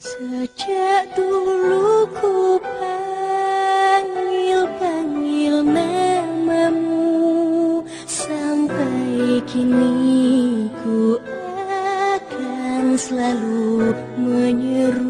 Sejak dulu ku panggil-panggil namamu Sampai kini ku akan selalu menyeru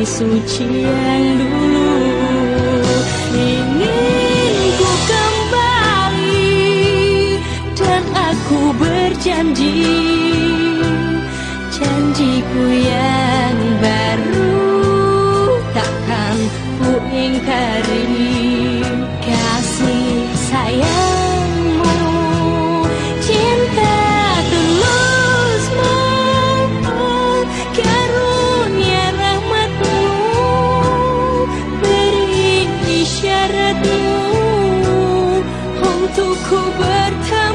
janji suci yang dulu. Ingin ku kembali dan aku berjanji. Janjiku yang untukku bertahan